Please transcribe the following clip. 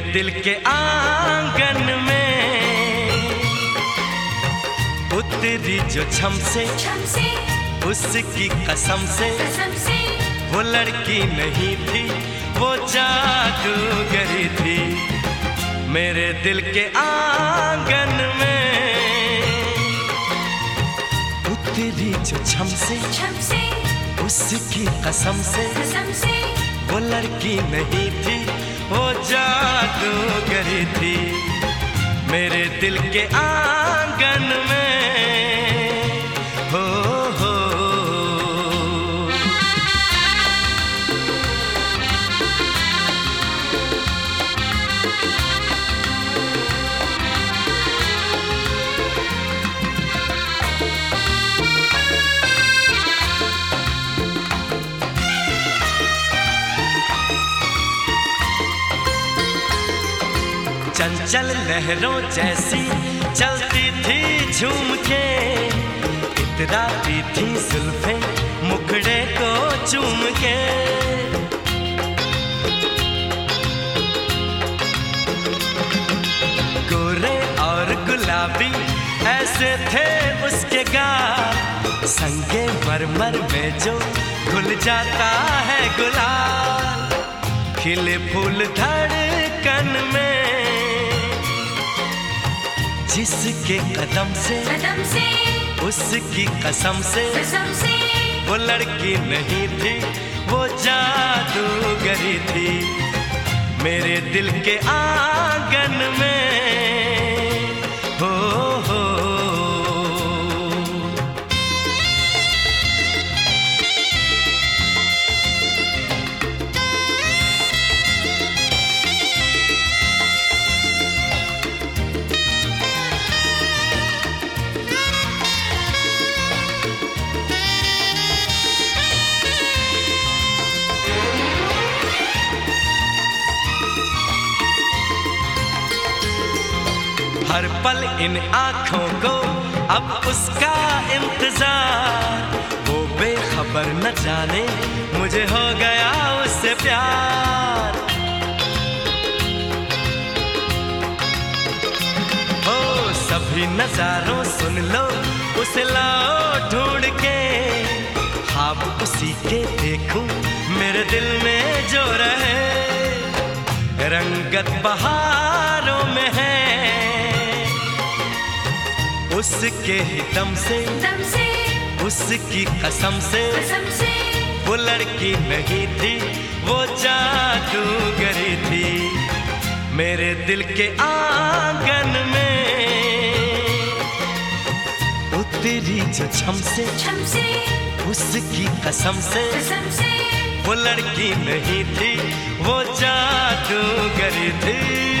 दिल के आँगन में। उतरी जो छम से उसकी कसम से वो लड़की नहीं थी वो जादूगरी थी। मेरे दिल के आँगन में। उतरी जो छम से उसकी कसम से। वो लड़की नहीं थी वो जादूगरी थी। मेरे दिल के आँगन में चंचल लहरों जैसी चलती थी झूम के। इतराती थी जुल्फे मुखड़े को चूम के। गोरे और गुलाबी ऐसे थे उसके गाल। संगे मरमर में जो खुल जाता है गुलाल। खिले फूल धड़कन जिसके कदम से कदम से उसकी कसम से कसम से। वो लड़की नहीं थी वो जादूगरी थी। मेरे दिल के आँगन में हर पल इन आँखों को अब उसका इंतज़ार। वो बेखबर न जाने मुझे हो गया उससे प्यार। हो सभी नजारों सुन लो उसे लाओ ढूंढ के। ख्वाब उसी के देखूँ मेरे दिल में जो रहे। रंगत बहारों में है उसके ही दम से। दम से। उसकी कसम से। कसम से। वो लड़की नहीं थी वो जादूगरी थी। मेरे दिल के आँगन में। उतरी जो छम से। छम से। उसकी कसम से। कसम से। वो लड़की नहीं थी वो जादूगरी थी।